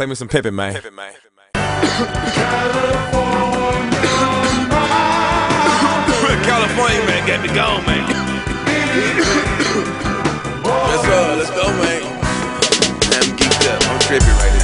Play me some Pippin, man. Pippin, man. California, man, got me gone, man. let's go, let's go, man. I'm geeked up. I'm tripping right now.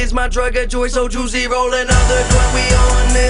Is my drug of choice, so juicy, roll another joint, we on this.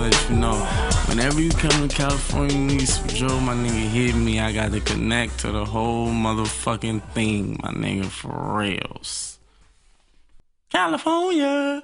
let you know. Whenever you come to California, need some Joe, my nigga, hit me. I got to connect to the whole motherfucking thing, my nigga, for reals. California.